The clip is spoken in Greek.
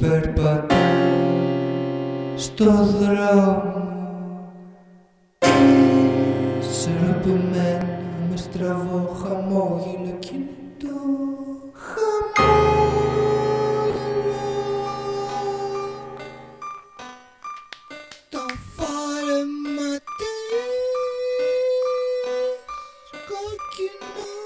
περπατώ στο δρόμο. Σεραπημένο με στραβό χαμόγελο κινητό Χαμόγελο. Το φόρεμα της κοκκινό